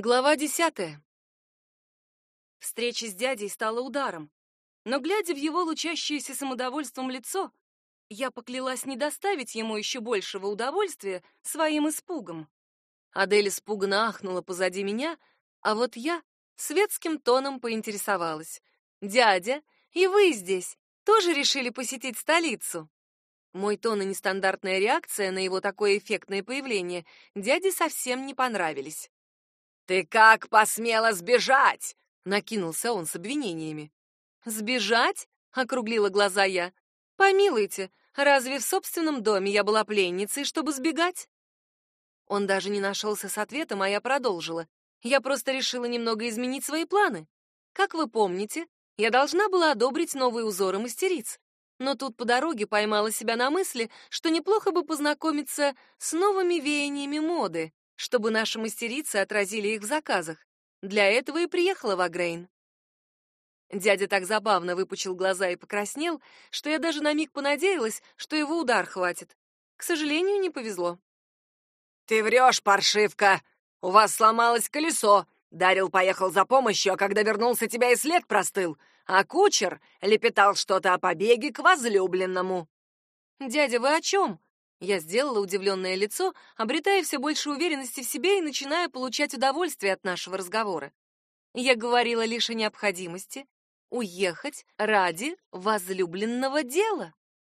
Глава десятая. Встреча с дядей стала ударом, но, глядя в его лучащееся самодовольством лицо, я поклялась не доставить ему еще большего удовольствия своим испугом. Адель испуганно ахнула позади меня, а вот я светским тоном поинтересовалась. «Дядя, и вы здесь тоже решили посетить столицу?» Мой тон и нестандартная реакция на его такое эффектное появление дяде совсем не понравились. «Ты как посмела сбежать?» — накинулся он с обвинениями. «Сбежать?» — округлила глаза я. «Помилуйте, разве в собственном доме я была пленницей, чтобы сбегать?» Он даже не нашелся с ответом, а я продолжила. Я просто решила немного изменить свои планы. Как вы помните, я должна была одобрить новые узоры мастериц. Но тут по дороге поймала себя на мысли, что неплохо бы познакомиться с новыми веяниями моды чтобы наши мастерицы отразили их в заказах. Для этого и приехала в Агрейн. Дядя так забавно выпучил глаза и покраснел, что я даже на миг понадеялась, что его удар хватит. К сожалению, не повезло. «Ты врешь, паршивка! У вас сломалось колесо. Дарил поехал за помощью, а когда вернулся, тебя и след простыл. А кучер лепетал что-то о побеге к возлюбленному». «Дядя, вы о чем?» Я сделала удивленное лицо, обретая все больше уверенности в себе и начиная получать удовольствие от нашего разговора. Я говорила лишь о необходимости уехать ради возлюбленного дела.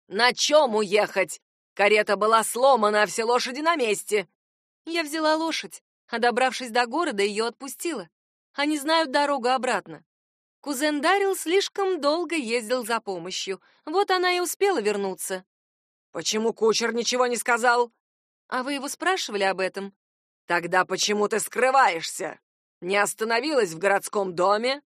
На чем уехать? Карета была сломана, а все лошади на месте. Я взяла лошадь, а добравшись до города, ее отпустила. Они знают дорогу обратно. Кузен Дарил слишком долго ездил за помощью, вот она и успела вернуться. Почему кучер ничего не сказал? А вы его спрашивали об этом? Тогда почему ты скрываешься? Не остановилась в городском доме?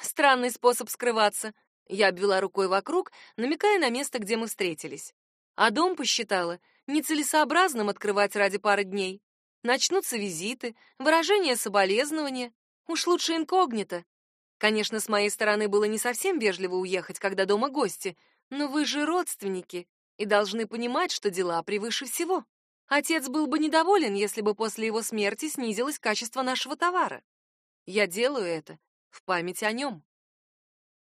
Странный способ скрываться. Я обвела рукой вокруг, намекая на место, где мы встретились. А дом посчитала нецелесообразным открывать ради пары дней. Начнутся визиты, выражения соболезнования. Уж лучше инкогнито. Конечно, с моей стороны было не совсем вежливо уехать, когда дома гости, но вы же родственники, и должны понимать, что дела превыше всего. Отец был бы недоволен, если бы после его смерти снизилось качество нашего товара. Я делаю это в память о нем.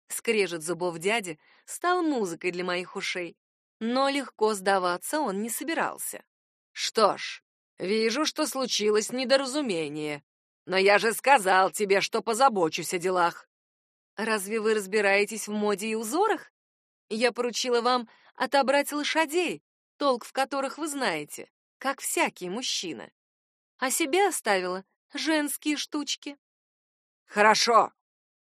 Скрежет зубов дяди стал музыкой для моих ушей, но легко сдаваться он не собирался. Что ж, вижу, что случилось недоразумение. Но я же сказал тебе, что позабочусь о делах. Разве вы разбираетесь в моде и узорах? Я поручила вам отобрать лошадей, толк в которых вы знаете, как всякий мужчина. А себе оставила женские штучки. Хорошо,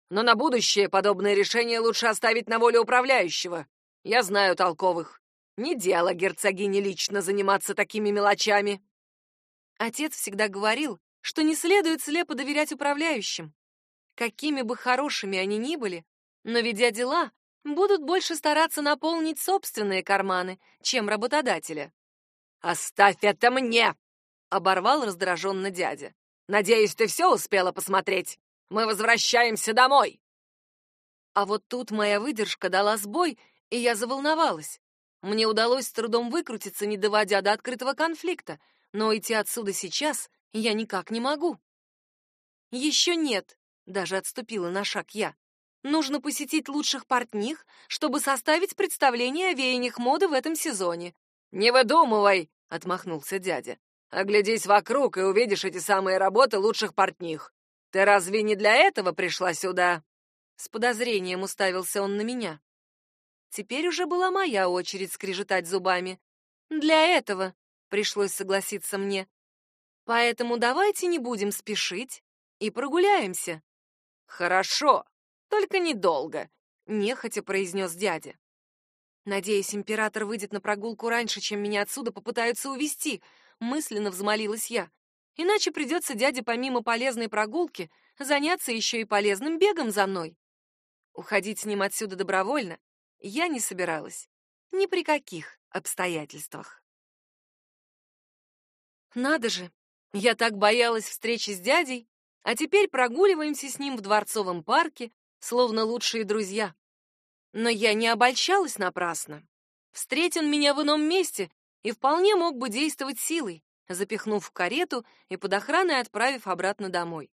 но на будущее подобное решение лучше оставить на воле управляющего. Я знаю толковых. Не дело герцогине лично заниматься такими мелочами. Отец всегда говорил, что не следует слепо доверять управляющим. Какими бы хорошими они ни были, но ведя дела, будут больше стараться наполнить собственные карманы, чем работодателя. «Оставь это мне!» — оборвал раздраженно дядя. «Надеюсь, ты все успела посмотреть. Мы возвращаемся домой!» А вот тут моя выдержка дала сбой, и я заволновалась. Мне удалось с трудом выкрутиться, не доводя до открытого конфликта, но идти отсюда сейчас я никак не могу. «Еще нет», — даже отступила на шаг я. Нужно посетить лучших портних, чтобы составить представление о веяниях моды в этом сезоне. Не выдумывай, отмахнулся дядя. Оглядись вокруг и увидишь эти самые работы лучших портних. Ты разве не для этого пришла сюда? С подозрением уставился он на меня. Теперь уже была моя очередь скрежетать зубами. Для этого пришлось согласиться мне. Поэтому давайте не будем спешить и прогуляемся. Хорошо, только недолго, нехотя произнес дядя. Надеюсь, император выйдет на прогулку раньше, чем меня отсюда попытаются увести, мысленно взмолилась я. Иначе придется дяде помимо полезной прогулки заняться еще и полезным бегом за мной. Уходить с ним отсюда добровольно я не собиралась. Ни при каких обстоятельствах. Надо же, я так боялась встречи с дядей, а теперь прогуливаемся с ним в дворцовом парке, словно лучшие друзья. Но я не обольщалась напрасно. Встретил меня в ином месте и вполне мог бы действовать силой. запихнув в карету и под охраной отправив обратно домой.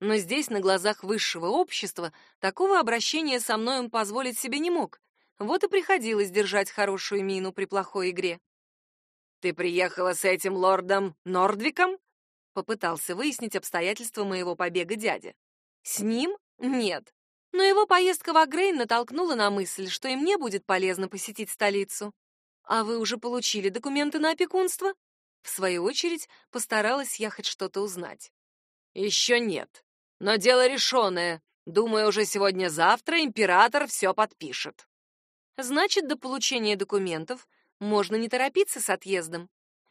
Но здесь, на глазах высшего общества, такого обращения со мной он позволить себе не мог. Вот и приходилось держать хорошую мину при плохой игре. «Ты приехала с этим лордом Нордвиком?» Попытался выяснить обстоятельства моего побега дядя. «С ним? Нет. Но его поездка в Агрейн натолкнула на мысль, что и мне будет полезно посетить столицу. А вы уже получили документы на опекунство?» В свою очередь, постаралась я хоть что-то узнать. «Еще нет. Но дело решенное. Думаю, уже сегодня-завтра император все подпишет». «Значит, до получения документов можно не торопиться с отъездом».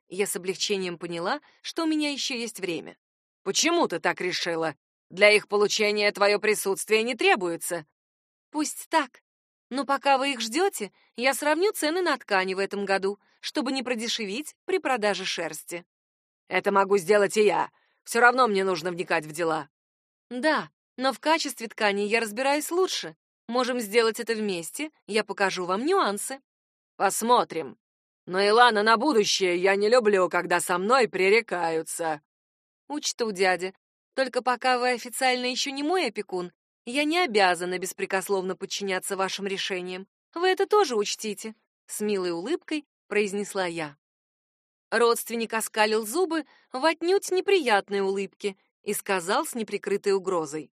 Я с облегчением поняла, что у меня еще есть время. «Почему ты так решила? Для их получения твое присутствие не требуется». «Пусть так. Но пока вы их ждете, я сравню цены на ткани в этом году, чтобы не продешевить при продаже шерсти. Это могу сделать и я. Все равно мне нужно вникать в дела. Да, но в качестве ткани я разбираюсь лучше. Можем сделать это вместе, я покажу вам нюансы. Посмотрим. Но, Илана, на будущее я не люблю, когда со мной пререкаются. Учту, дядя. Только пока вы официально еще не мой опекун, я не обязана беспрекословно подчиняться вашим решениям. Вы это тоже учтите, с милой улыбкой произнесла я. Родственник оскалил зубы в отнюдь неприятной улыбке и сказал с неприкрытой угрозой: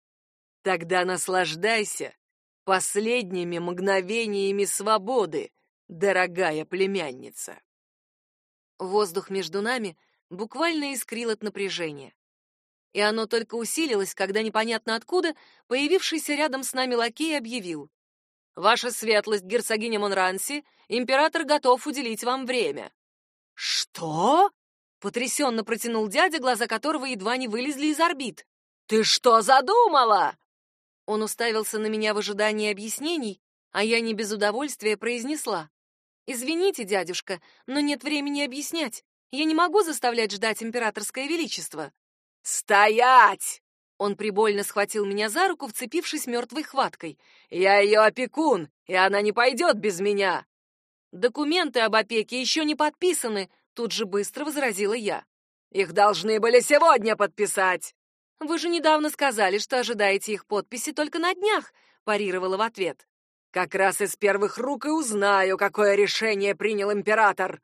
"Тогда наслаждайся последними мгновениями свободы, дорогая племянница". Воздух между нами буквально искрил от напряжения и оно только усилилось, когда непонятно откуда появившийся рядом с нами лакей объявил. «Ваша светлость, герцогиня Монранси, император готов уделить вам время». «Что?» — потрясенно протянул дядя, глаза которого едва не вылезли из орбит. «Ты что задумала?» Он уставился на меня в ожидании объяснений, а я не без удовольствия произнесла. «Извините, дядюшка, но нет времени объяснять. Я не могу заставлять ждать императорское величество». «Стоять!» Он прибольно схватил меня за руку, вцепившись мертвой хваткой. «Я ее опекун, и она не пойдет без меня!» «Документы об опеке еще не подписаны», — тут же быстро возразила я. «Их должны были сегодня подписать!» «Вы же недавно сказали, что ожидаете их подписи только на днях», — парировала в ответ. «Как раз из первых рук и узнаю, какое решение принял император!»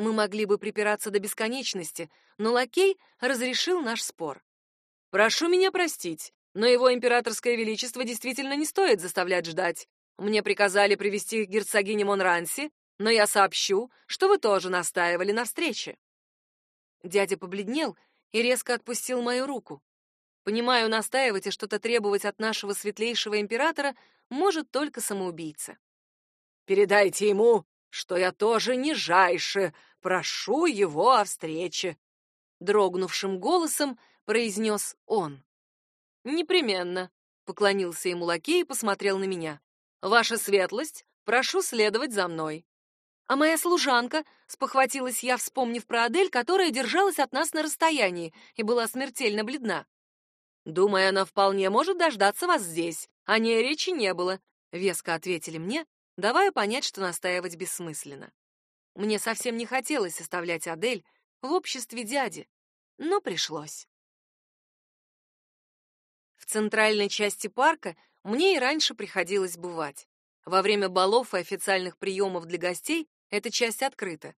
Мы могли бы припираться до бесконечности, но лакей разрешил наш спор. «Прошу меня простить, но его императорское величество действительно не стоит заставлять ждать. Мне приказали привести герцогиню Монранси, но я сообщу, что вы тоже настаивали на встрече». Дядя побледнел и резко отпустил мою руку. Понимаю, настаивать и что-то требовать от нашего светлейшего императора может только самоубийца. «Передайте ему, что я тоже нижайше прошу его о встрече», дрогнувшим голосом произнес он. Непременно, поклонился ему лакей и посмотрел на меня. Ваша светлость, прошу следовать за мной. А моя служанка, спохватилась я, вспомнив про Адель, которая держалась от нас на расстоянии и была смертельно бледна. Думаю, она вполне может дождаться вас здесь. О ней речи не было, веско ответили мне, давая понять, что настаивать бессмысленно. Мне совсем не хотелось оставлять Адель в обществе дяди, но пришлось. В центральной части парка мне и раньше приходилось бывать. Во время балов и официальных приемов для гостей эта часть открыта.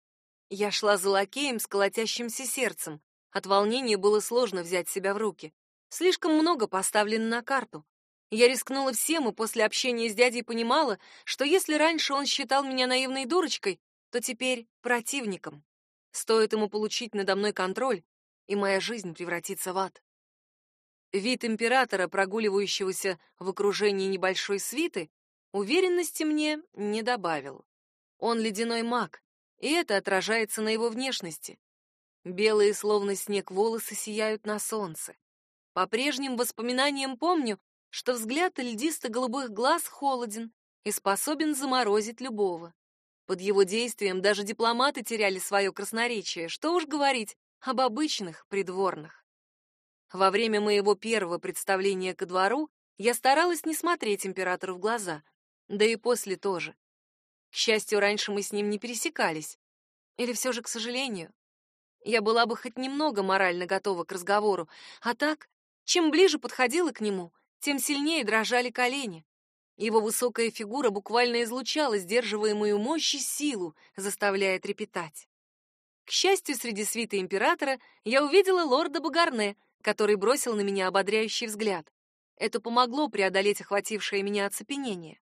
Я шла за лакеем с колотящимся сердцем. От волнения было сложно взять себя в руки. Слишком много поставлено на карту. Я рискнула всем и после общения с дядей понимала, что если раньше он считал меня наивной дурочкой, то теперь противником. Стоит ему получить надо мной контроль, и моя жизнь превратится в ад. Вид императора, прогуливающегося в окружении небольшой свиты, уверенности мне не добавил. Он ледяной маг, и это отражается на его внешности. Белые, словно снег, волосы сияют на солнце. По прежним воспоминаниям помню, что взгляд льдисто-голубых глаз холоден и способен заморозить любого. Под его действием даже дипломаты теряли свое красноречие, что уж говорить об обычных придворных. Во время моего первого представления ко двору я старалась не смотреть императору в глаза, да и после тоже. К счастью, раньше мы с ним не пересекались. Или все же, к сожалению. я была бы хоть немного морально готова к разговору, а так, чем ближе подходила к нему, тем сильнее дрожали колени. Его высокая фигура буквально излучала сдерживаемую мощь и силу, заставляя трепетать. К счастью, среди свиты императора я увидела лорда Багарне, который бросил на меня ободряющий взгляд. Это помогло преодолеть охватившее меня оцепенение.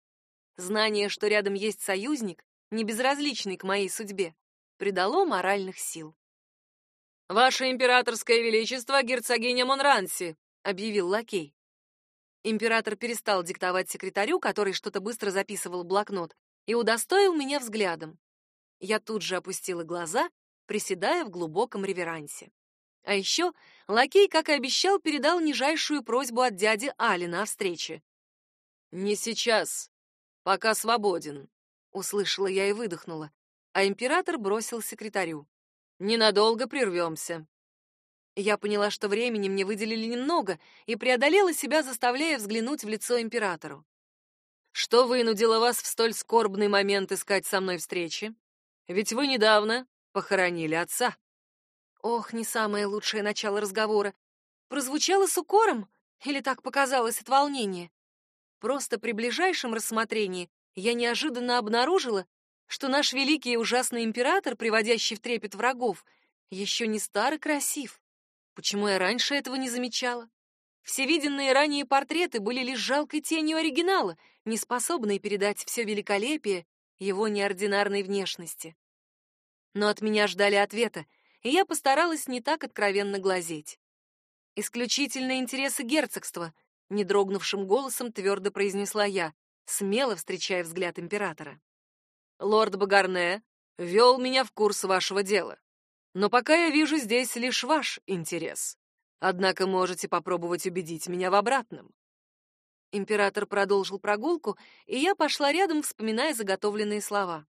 Знание, что рядом есть союзник, не безразличный к моей судьбе, придало моральных сил. «Ваше императорское величество, герцогиня Монранси», — объявил лакей. Император перестал диктовать секретарю, который что-то быстро записывал в блокнот, и удостоил меня взглядом. Я тут же опустила глаза, приседая в глубоком реверансе. А еще лакей, как и обещал, передал нижайшую просьбу от дяди Али на встрече. «Не сейчас, пока свободен», — услышала я и выдохнула, а император бросил секретарю. «Ненадолго прервемся. Я поняла, что времени мне выделили немного, и преодолела себя, заставляя взглянуть в лицо императору. Что вынудило вас в столь скорбный момент искать со мной встречи? Ведь вы недавно похоронили отца. Ох, не самое лучшее начало разговора. Прозвучало с укором или так показалось от волнения? Просто при ближайшем рассмотрении я неожиданно обнаружила, что наш великий и ужасный император, приводящий в трепет врагов, еще не стар и красив. Почему я раньше этого не замечала? Все виденные ранее портреты были лишь жалкой тенью оригинала, не способной передать все великолепие его неординарной внешности. Но от меня ждали ответа, и я постаралась не так откровенно глазеть. «Исключительные интересы герцогства», — недрогнувшим голосом твердо произнесла я, смело встречая взгляд императора. «Лорд Багарне вел меня в курс вашего дела. Но пока я вижу здесь лишь ваш интерес. Однако можете попробовать убедить меня в обратном. Император продолжил прогулку, и я пошла рядом, вспоминая заготовленные слова.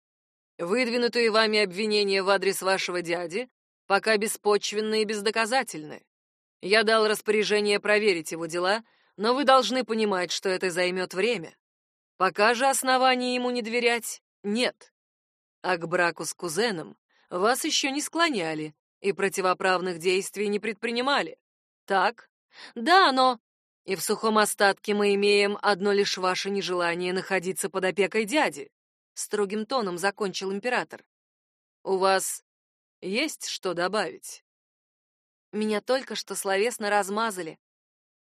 Выдвинутые вами обвинения в адрес вашего дяди пока беспочвенны и бездоказательны. Я дал распоряжение проверить его дела, но вы должны понимать, что это займет время. Пока же оснований ему не доверять нет. А к браку с кузеном вас еще не склоняли и противоправных действий не предпринимали. Так? Да, но... И в сухом остатке мы имеем одно лишь ваше нежелание находиться под опекой дяди. Строгим тоном закончил император. У вас есть что добавить? Меня только что словесно размазали.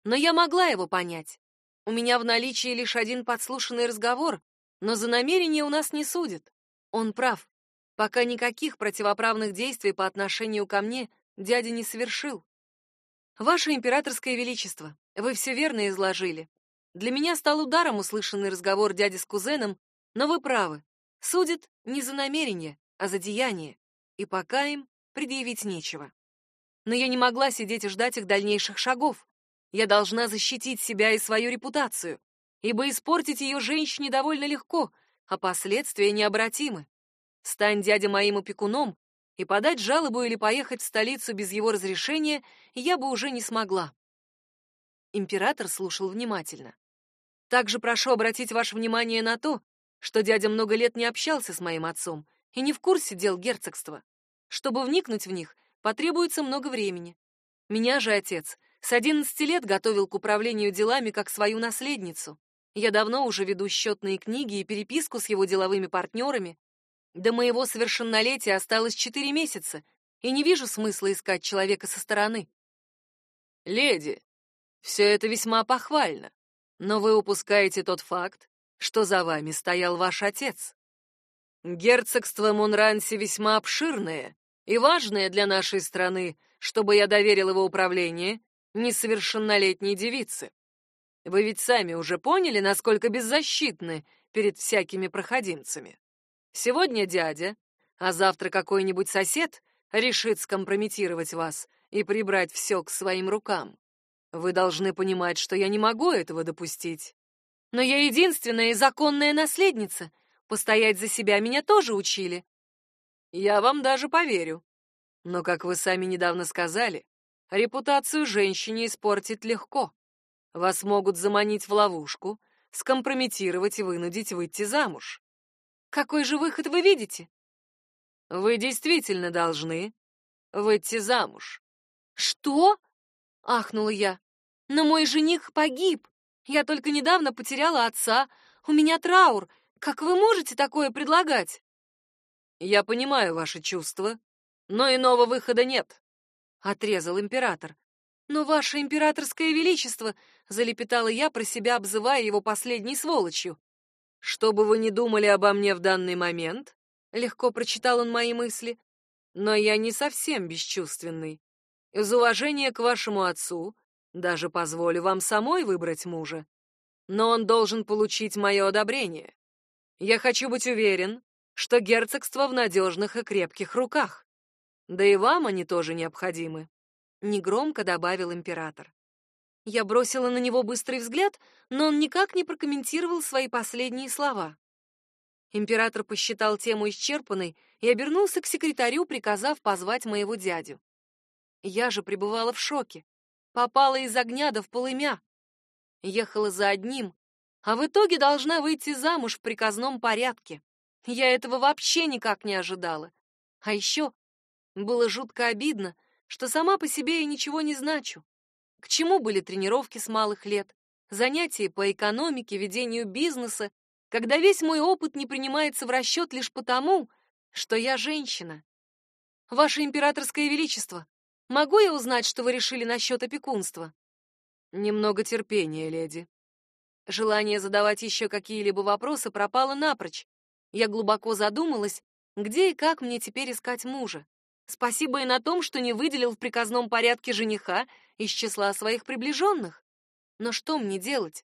Но я могла его понять. У меня в наличии лишь один подслушанный разговор, но за намерение у нас не судят. Он прав. Пока никаких противоправных действий по отношению ко мне дядя не совершил. Ваше императорское величество, вы все верно изложили. Для меня стал ударом услышанный разговор дяди с кузеном, но вы правы. Судят не за намерение, а за деяние, и пока им предъявить нечего. Но я не могла сидеть и ждать их дальнейших шагов. Я должна защитить себя и свою репутацию, ибо испортить ее женщине довольно легко, а последствия необратимы. Стань дядя моим опекуном, и подать жалобу или поехать в столицу без его разрешения я бы уже не смогла. Император слушал внимательно. Также прошу обратить ваше внимание на то, что дядя много лет не общался с моим отцом и не в курсе дел герцогства. Чтобы вникнуть в них, потребуется много времени. Меня же отец с 11 лет готовил к управлению делами как свою наследницу. Я давно уже веду счетные книги и переписку с его деловыми партнерами, до моего совершеннолетия осталось четыре месяца, и не вижу смысла искать человека со стороны. Леди, все это весьма похвально, но вы упускаете тот факт, что за вами стоял ваш отец. Герцогство Монранси весьма обширное и важное для нашей страны, чтобы я доверил его управление несовершеннолетней девице. Вы ведь сами уже поняли, насколько беззащитны перед всякими проходимцами. Сегодня дядя, а завтра какой-нибудь сосед решит скомпрометировать вас и прибрать все к своим рукам. Вы должны понимать, что я не могу этого допустить. Но я единственная и законная наследница. Постоять за себя меня тоже учили. Я вам даже поверю. Но, как вы сами недавно сказали, репутацию женщине испортить легко. Вас могут заманить в ловушку, скомпрометировать и вынудить выйти замуж. Какой же выход вы видите? Вы действительно должны выйти замуж. Что? ахнула я. Но мой жених погиб. Я только недавно потеряла отца. У меня траур. Как вы можете такое предлагать? Я понимаю ваши чувства, но иного выхода нет, отрезал император. Но ваше императорское величество, залепетала я про себя, обзывая его последней сволочью. Что бы вы ни думали обо мне в данный момент, легко прочитал он мои мысли, но я не совсем бесчувственный. Из уважения к вашему отцу даже позволю вам самой выбрать мужа. Но он должен получить мое одобрение. Я хочу быть уверен, что герцогство в надежных и крепких руках. Да и вам они тоже необходимы, негромко добавил император. Я бросила на него быстрый взгляд, но он никак не прокомментировал свои последние слова. Император посчитал тему исчерпанной и обернулся к секретарю, приказав позвать моего дядю. Я же пребывала в шоке. Попала из огня до в полымя. Ехала за одним, а в итоге должна выйти замуж в приказном порядке. Я этого вообще никак не ожидала. А еще было жутко обидно, что сама по себе я ничего не значу. К чему были тренировки с малых лет, занятия по экономике, ведению бизнеса, когда весь мой опыт не принимается в расчет лишь потому, что я женщина. Ваше императорское величество, могу я узнать, что вы решили насчет опекунства? Немного терпения, леди. Желание задавать еще какие-либо вопросы пропало напрочь. Я глубоко задумалась, где и как мне теперь искать мужа. Спасибо и на том, что не выделил в приказном порядке жениха из числа своих приближенных. Но что мне делать?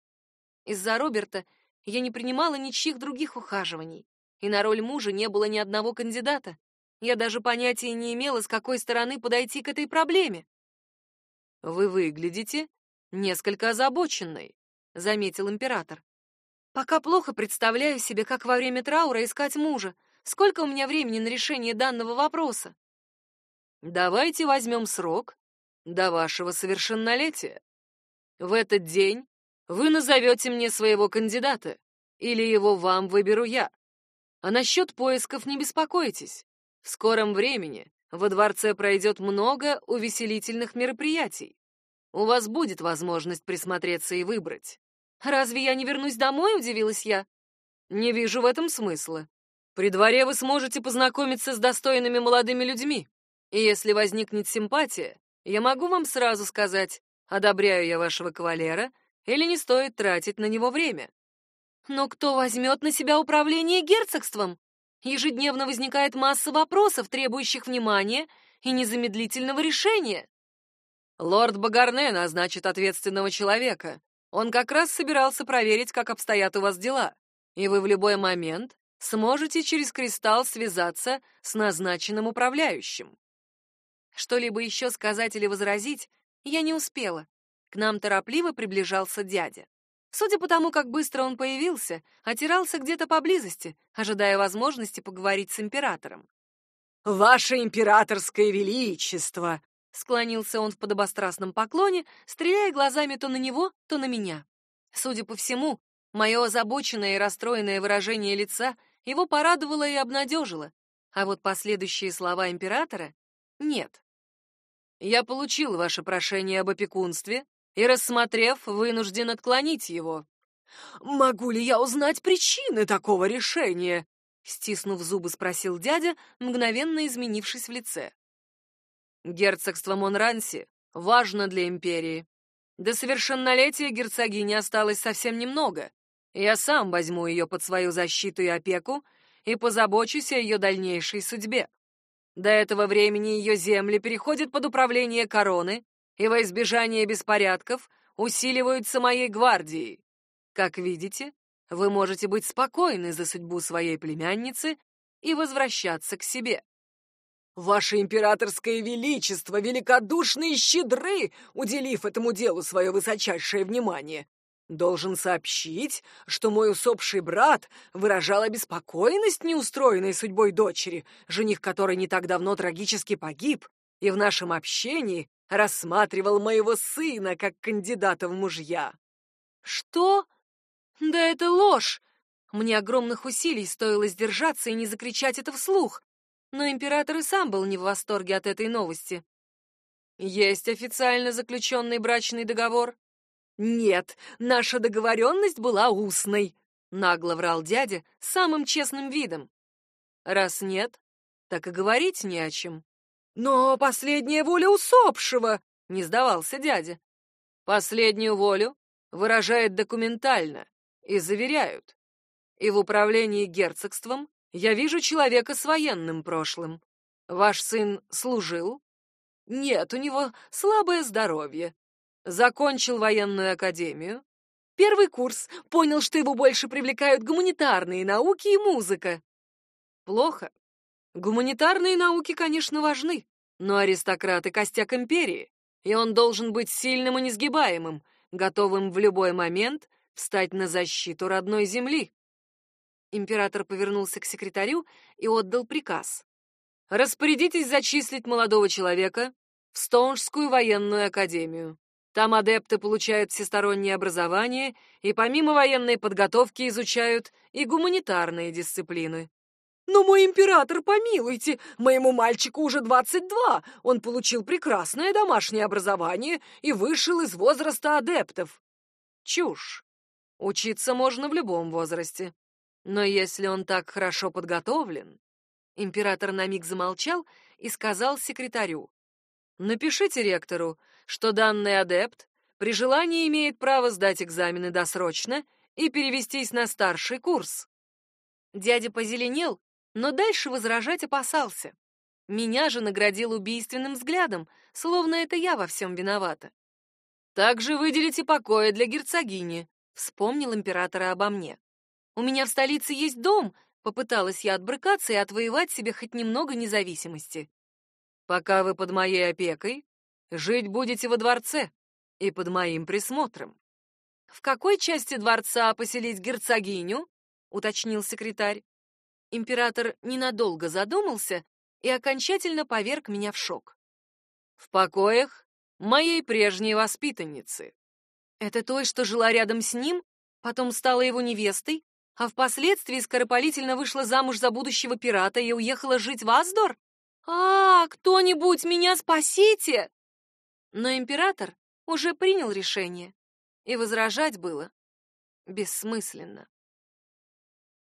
Из-за Роберта я не принимала ничьих других ухаживаний, и на роль мужа не было ни одного кандидата. Я даже понятия не имела, с какой стороны подойти к этой проблеме. Вы выглядите несколько озабоченной, заметил император. Пока плохо представляю себе, как во время траура искать мужа. Сколько у меня времени на решение данного вопроса? Давайте возьмем срок до вашего совершеннолетия. В этот день вы назовете мне своего кандидата, или его вам выберу я. А насчет поисков не беспокойтесь. В скором времени во дворце пройдет много увеселительных мероприятий. У вас будет возможность присмотреться и выбрать. Разве я не вернусь домой, удивилась я. Не вижу в этом смысла. При дворе вы сможете познакомиться с достойными молодыми людьми. И если возникнет симпатия, я могу вам сразу сказать, одобряю я вашего кавалера или не стоит тратить на него время. Но кто возьмет на себя управление герцогством? Ежедневно возникает масса вопросов, требующих внимания и незамедлительного решения. Лорд Багарне назначит ответственного человека. Он как раз собирался проверить, как обстоят у вас дела. И вы в любой момент сможете через кристалл связаться с назначенным управляющим. Что-либо еще сказать или возразить я не успела. К нам торопливо приближался дядя. Судя по тому, как быстро он появился, отирался где-то поблизости, ожидая возможности поговорить с императором. «Ваше императорское величество!» Склонился он в подобострастном поклоне, стреляя глазами то на него, то на меня. Судя по всему, мое озабоченное и расстроенное выражение лица его порадовало и обнадежило, а вот последующие слова императора — нет. Я получил ваше прошение об опекунстве и, рассмотрев, вынужден отклонить его. Могу ли я узнать причины такого решения? Стиснув зубы, спросил дядя, мгновенно изменившись в лице. Герцогство Монранси важно для империи. До совершеннолетия герцогини осталось совсем немного. Я сам возьму ее под свою защиту и опеку и позабочусь о ее дальнейшей судьбе. До этого времени ее земли переходят под управление короны, и во избежание беспорядков усиливаются моей гвардией. Как видите, вы можете быть спокойны за судьбу своей племянницы и возвращаться к себе. Ваше императорское величество великодушны и щедры, уделив этому делу свое высочайшее внимание. Должен сообщить, что мой усопший брат выражал обеспокоенность неустроенной судьбой дочери, жених которой не так давно трагически погиб, и в нашем общении рассматривал моего сына как кандидата в мужья. Что? Да это ложь! Мне огромных усилий стоило сдержаться и не закричать это вслух. но император и сам был не в восторге от этой новости. Есть официально заключенный брачный договор? Нет, наша договоренность была устной, нагло врал дядя самым честным видом. Раз нет, так и говорить не о чем. Но последняя воля усопшего, не сдавался дядя. Последнюю волю выражает документально и заверяют. И в управлении герцогством я вижу человека с военным прошлым. Ваш сын служил? Нет, у него слабое здоровье. Закончил военную академию. Первый курс. Понял, что его больше привлекают гуманитарные науки и музыка. Плохо. Гуманитарные науки, конечно, важны, но аристократы — костяк империи, и он должен быть сильным и несгибаемым, готовым в любой момент встать на защиту родной земли. Император повернулся к секретарю и отдал приказ. «Распорядитесь зачислить молодого человека в Стоунжскую военную академию. Там адепты получают всестороннее образование и помимо военной подготовки изучают и гуманитарные дисциплины. «Но мой император, помилуйте, моему мальчику уже двадцать два. Он получил прекрасное домашнее образование и вышел из возраста адептов». Чушь. Учиться можно в любом возрасте. Но если он так хорошо подготовлен... Император на миг замолчал и сказал секретарю. «Напишите ректору, что данный адепт при желании имеет право сдать экзамены досрочно и перевестись на старший курс». Дядя позеленел но дальше возражать опасался. Меня же наградил убийственным взглядом, словно это я во всем виновата. «Также выделите покоя для герцогини», — вспомнил императора обо мне. «У меня в столице есть дом», — попыталась я отбрыкаться и отвоевать себе хоть немного независимости. «Пока вы под моей опекой, жить будете во дворце и под моим присмотром». «В какой части дворца поселить герцогиню?» — уточнил секретарь. Император ненадолго задумался и окончательно поверг меня в шок. В покоях моей прежней воспитанницы. Это той, что жила рядом с ним, потом стала его невестой, а впоследствии скоропалительно вышла замуж за будущего пирата и уехала жить в Аздор? А, кто-нибудь меня спасите! Но император уже принял решение, и возражать было бессмысленно.